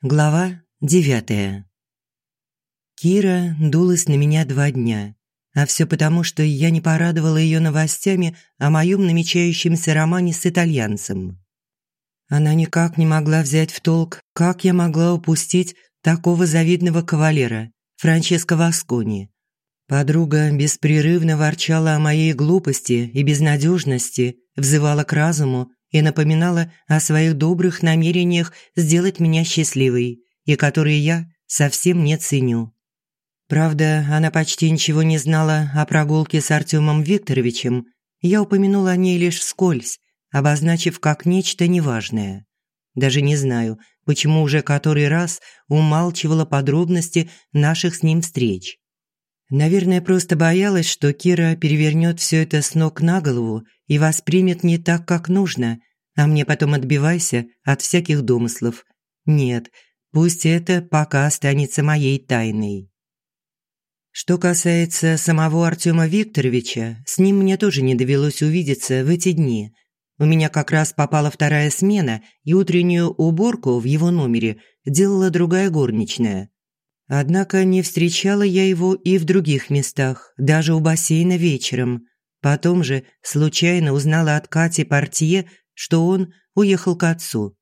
Глава девятая. Кира дулась на меня два дня. А все потому, что я не порадовала ее новостями о моем намечающемся романе с итальянцем. Она никак не могла взять в толк, как я могла упустить такого завидного кавалера, Франческо Васкони. Подруга беспрерывно ворчала о моей глупости и безнадежности, взывала к разуму и напоминала о своих добрых намерениях сделать меня счастливой, и которые я совсем не ценю. Правда, она почти ничего не знала о прогулке с Артемом Викторовичем. Я упомянула о ней лишь вскользь, обозначив как нечто неважное. Даже не знаю, почему уже который раз умалчивала подробности наших с ним встреч. Наверное, просто боялась, что Кира перевернет все это с ног на голову и воспримет не так, как нужно, а мне потом отбивайся от всяких домыслов. Нет, пусть это пока останется моей тайной. Что касается самого Артема Викторовича, с ним мне тоже не довелось увидеться в эти дни. У меня как раз попала вторая смена, и утреннюю уборку в его номере делала другая горничная. Однако не встречала я его и в других местах, даже у бассейна вечером. Потом же случайно узнала от Кати Портье, что он уехал к отцу.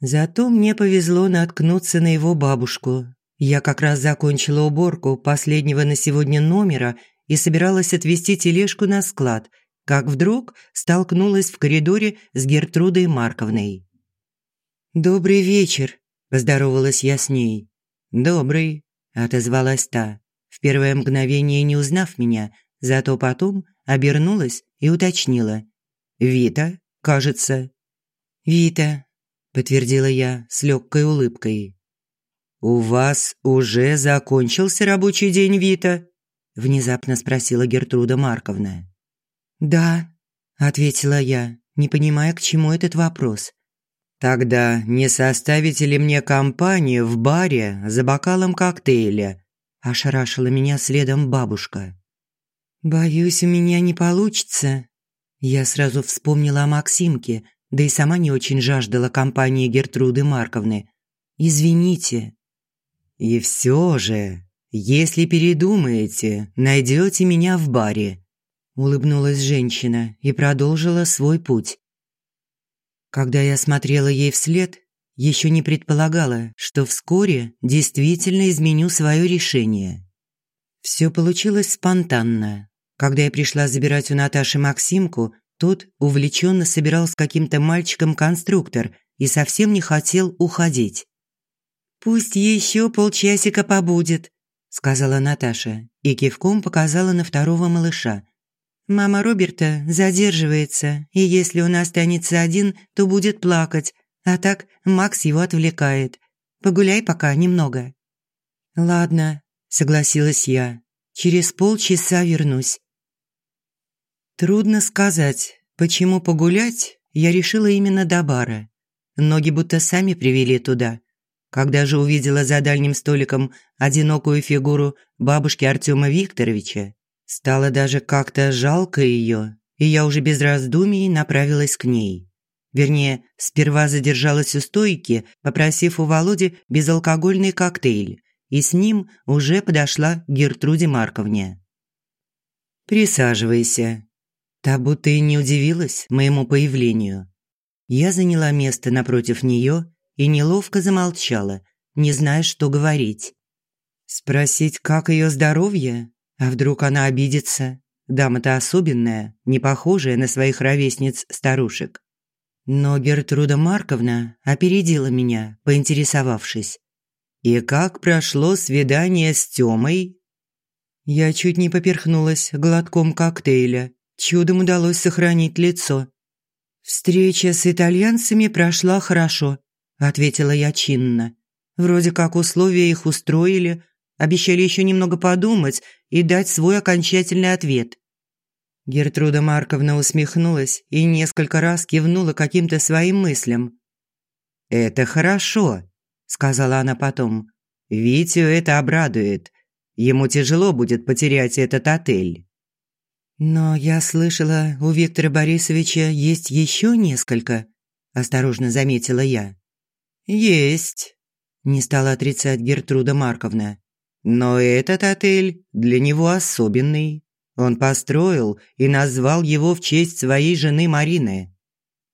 Зато мне повезло наткнуться на его бабушку. Я как раз закончила уборку последнего на сегодня номера и собиралась отвезти тележку на склад, как вдруг столкнулась в коридоре с Гертрудой Марковной. «Добрый вечер», – поздоровалась я с ней. «Добрый», – отозвалась та, в первое мгновение не узнав меня, зато потом обернулась и уточнила. «Вита, кажется». «Вита», – подтвердила я с легкой улыбкой. «У вас уже закончился рабочий день, Вита?» – внезапно спросила Гертруда Марковна. «Да», – ответила я, не понимая, к чему этот вопрос. «Тогда не составите ли мне компанию в баре за бокалом коктейля?» – ошарашила меня следом бабушка. «Боюсь, у меня не получится». Я сразу вспомнила о Максимке, да и сама не очень жаждала компании Гертруды Марковны. «Извините». «И все же, если передумаете, найдете меня в баре», – улыбнулась женщина и продолжила свой путь. Когда я смотрела ей вслед, еще не предполагала, что вскоре действительно изменю свое решение. Все получилось спонтанно. Когда я пришла забирать у Наташи Максимку, тот увлеченно собирал с каким-то мальчиком конструктор и совсем не хотел уходить. «Пусть еще полчасика побудет», – сказала Наташа и кивком показала на второго малыша, Мама Роберта задерживается, и если он останется один, то будет плакать, а так Макс его отвлекает. Погуляй пока немного». «Ладно», – согласилась я. «Через полчаса вернусь». Трудно сказать, почему погулять я решила именно до бара. Ноги будто сами привели туда. Когда же увидела за дальним столиком одинокую фигуру бабушки Артема Викторовича, Стало даже как-то жалко ее, и я уже без раздумий направилась к ней. Вернее, сперва задержалась у стойки, попросив у Володи безалкогольный коктейль, и с ним уже подошла Гертруде Марковне. «Присаживайся». Та будто и не удивилась моему появлению. Я заняла место напротив нее и неловко замолчала, не зная, что говорить. Спросить, как ее здоровье, а вдруг она обидится? Дама-то особенная, не похожая на своих ровесниц-старушек. Но Гертруда Марковна опередила меня, поинтересовавшись. «И как прошло свидание с Тёмой?» Я чуть не поперхнулась глотком коктейля. Чудом удалось сохранить лицо. «Встреча с итальянцами прошла хорошо», – ответила я чинно. «Вроде как условия их устроили, Обещали еще немного подумать и дать свой окончательный ответ. Гертруда Марковна усмехнулась и несколько раз кивнула каким-то своим мыслям. «Это хорошо», – сказала она потом. «Витю это обрадует. Ему тяжело будет потерять этот отель». «Но я слышала, у Виктора Борисовича есть еще несколько», – осторожно заметила я. «Есть», не стала отрицать Гертруда Марковна. «Но этот отель для него особенный. Он построил и назвал его в честь своей жены Марины.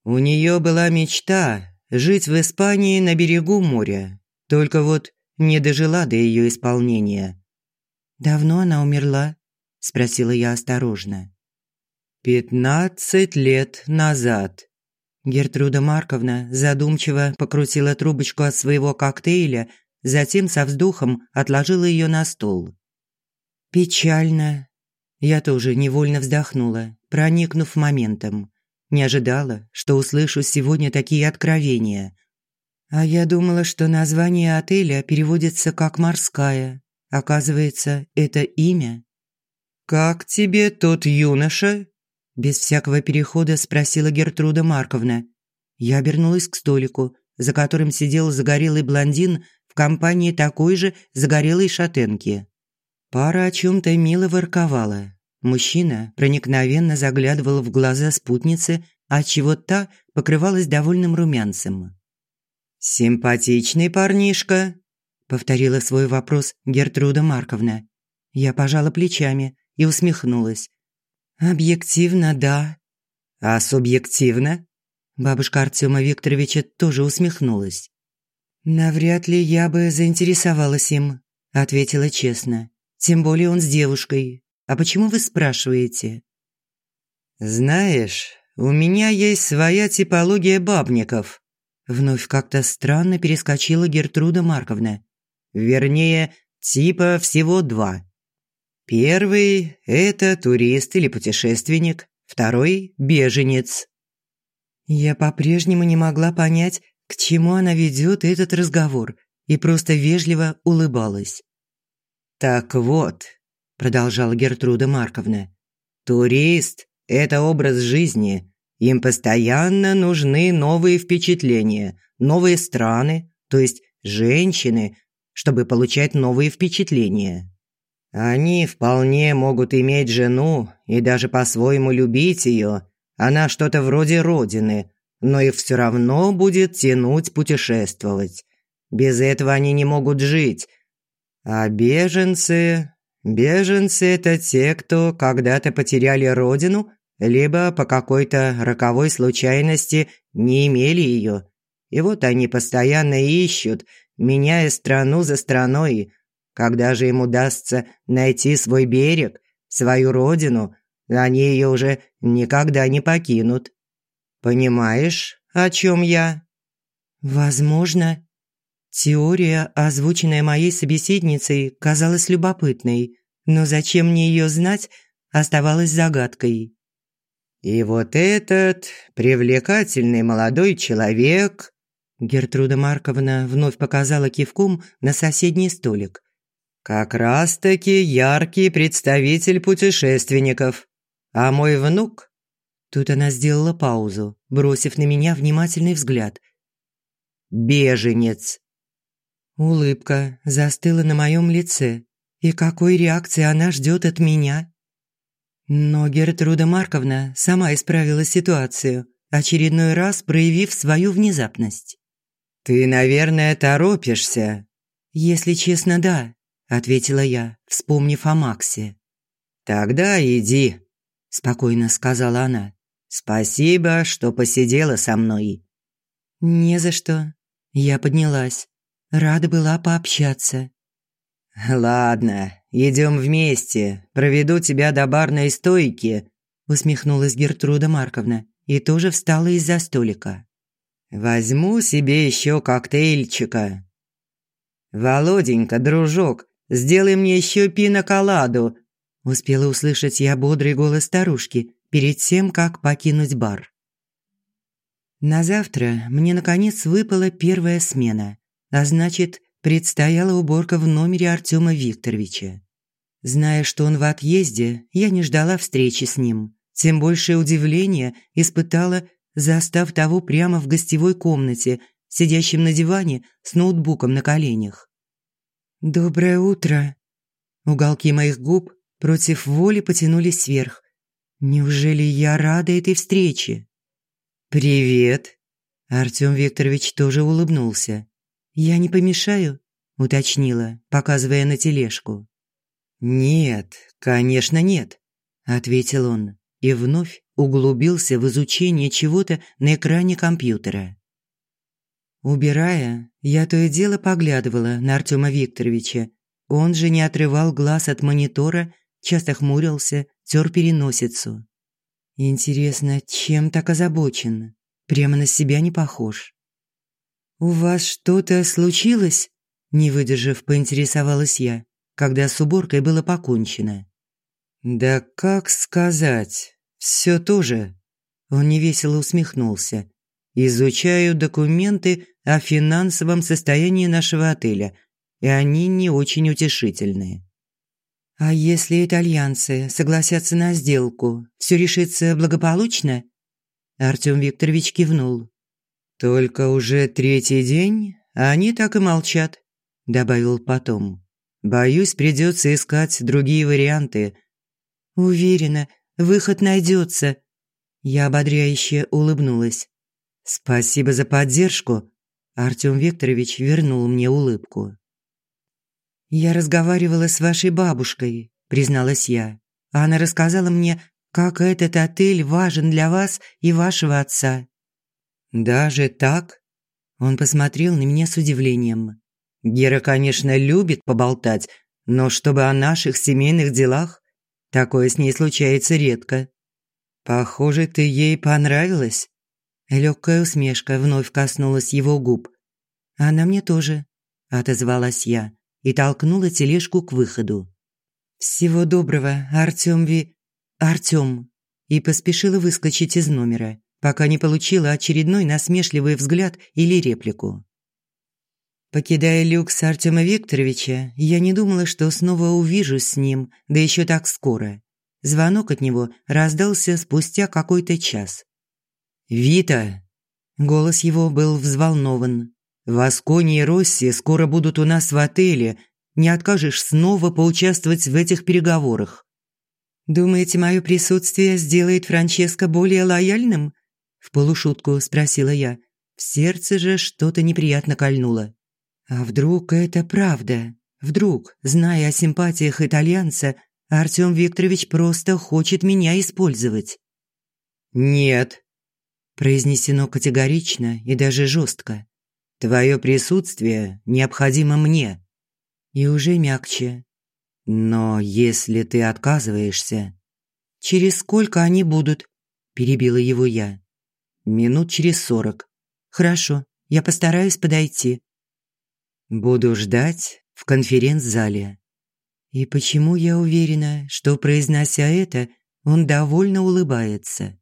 У нее была мечта жить в Испании на берегу моря, только вот не дожила до ее исполнения». «Давно она умерла?» – спросила я осторожно. «Пятнадцать лет назад», Гертруда Марковна задумчиво покрутила трубочку от своего коктейля, затем со вздохом отложила ее на стол. «Печально». Я тоже невольно вздохнула, проникнув моментом. Не ожидала, что услышу сегодня такие откровения. А я думала, что название отеля переводится как «морская». Оказывается, это имя. «Как тебе тот юноша?» Без всякого перехода спросила Гертруда Марковна. Я обернулась к столику, за которым сидел загорелый блондин компании такой же загорелой шатенки. Пара о чем-то мило ворковала. Мужчина проникновенно заглядывал в глаза спутницы, отчего та покрывалась довольным румянцем. «Симпатичный парнишка», – повторила свой вопрос Гертруда Марковна. Я пожала плечами и усмехнулась. «Объективно, да». «А субъективно?» Бабушка Артема Викторовича тоже усмехнулась. «Навряд ли я бы заинтересовалась им», – ответила честно. «Тем более он с девушкой. А почему вы спрашиваете?» «Знаешь, у меня есть своя типология бабников», – вновь как-то странно перескочила Гертруда Марковна. «Вернее, типа всего два. Первый – это турист или путешественник, второй – беженец. Я по-прежнему не могла понять, к чему она ведет этот разговор, и просто вежливо улыбалась. «Так вот», – продолжала Гертруда Марковна, – «турист – это образ жизни, им постоянно нужны новые впечатления, новые страны, то есть женщины, чтобы получать новые впечатления. Они вполне могут иметь жену и даже по-своему любить ее. Она что-то вроде родины, но их все равно будет тянуть путешествовать. Без этого они не могут жить. А беженцы... Беженцы – это те, кто когда-то потеряли родину, либо по какой-то роковой случайности не имели ее. И вот они постоянно ищут, меняя страну за страной, когда же им удастся найти свой берег, свою родину, они ее уже никогда не покинут. Понимаешь, о чем я? Возможно. Теория, озвученная моей собеседницей, казалась любопытной, но зачем мне ее знать, оставалась загадкой. И вот этот привлекательный молодой человек... Гертруда Марковна вновь показала кивком на соседний столик. Как раз-таки яркий представитель путешественников. А мой внук...» Тут она сделала паузу, бросив на меня внимательный взгляд. «Беженец». Улыбка застыла на моем лице. И какой реакции она ждет от меня? Но Гертруда Марковна сама исправила ситуацию, очередной раз проявив свою внезапность. «Ты, наверное, торопишься?» «Если честно, да. – ответила я, вспомнив о Максе. «Тогда иди», – спокойно сказала она. «Спасибо, что посидела со мной». «Не за что». Я поднялась. Рада была пообщаться. «Ладно, идем вместе. Проведу тебя до барной стойки», – усмехнулась Гертруда Марковна и тоже встала из-за столика. «Возьму себе еще коктейльчика». «Володенька, дружок, Сделай мне еще пиноколаду!» Успела услышать я бодрый голос старушки перед тем, как покинуть бар. На завтра мне, наконец, выпала первая смена, а значит, предстояла уборка в номере Артема Викторовича. Зная, что он в отъезде, я не ждала встречи с ним. Тем большее удивление испытала, застав того прямо в гостевой комнате, сидящим на диване с ноутбуком на коленях. «Доброе утро!» Уголки моих губ против воли потянулись вверх. Неужели я рада этой встрече? «Привет!» Артём Викторович тоже улыбнулся. «Я не помешаю?» – уточнила, показывая на тележку. «Нет, конечно нет», – ответил он и вновь углубился в изучение чего-то на экране компьютера. Убирая, я то и дело поглядывала на Артема Викторовича. Он же не отрывал глаз от монитора, часто хмурился, тер переносицу. Интересно, чем так озабочен? Прямо на себя не похож. «У вас что-то случилось?» Не выдержав, поинтересовалась я, когда с уборкой было покончено. «Да как сказать? Все тоже». Он невесело усмехнулся. «Изучаю документы о финансовом состоянии нашего отеля, и они не очень утешительные». «А если итальянцы согласятся на сделку, все решится благополучно?» Артем Викторович кивнул. «Только уже третий день, а они так и молчат», – добавил потом. «Боюсь, придется искать другие варианты». «Уверена, выход найдется». Я ободряюще улыбнулась. «Спасибо за поддержку», – Артем Викторович вернул мне улыбку. «Я разговаривала с вашей бабушкой», – призналась я. «Она рассказала мне, как этот отель важен для вас и вашего отца». «Даже так?» Он посмотрел на меня с удивлением. «Гера, конечно, любит поболтать, но чтобы о наших семейных делах, такое с ней случается редко. Похоже, ты ей понравилась?» Легкая усмешка вновь коснулась его губ. «Она мне тоже», – отозвалась я и толкнула тележку к выходу. «Всего доброго, Артём Ви... Артём!» и поспешила выскочить из номера, пока не получила очередной насмешливый взгляд или реплику. Покидая люкс Артема Викторовича, я не думала, что снова увижусь с ним, да еще так скоро. Звонок от него раздался спустя какой-то час. «Вита!» Голос его был взволнован. Васкони и Росси скоро будут у нас в отеле. Не откажешь снова поучаствовать в этих переговорах. Думаете, мое присутствие сделает Франческо более лояльным? В полушутку спросила я. В сердце же что-то неприятно кольнуло. А вдруг это правда? Вдруг, зная о симпатиях итальянца, Артём Викторович просто хочет меня использовать? «Нет», – произнесено категорично и даже жестко. Твое присутствие необходимо мне. И уже мягче. Но если ты отказываешься... Через сколько они будут? Перебила его я. Минут через сорок. Хорошо, я постараюсь подойти. Буду ждать в конференц-зале. И почему я уверена, что, произнося это, он довольно улыбается?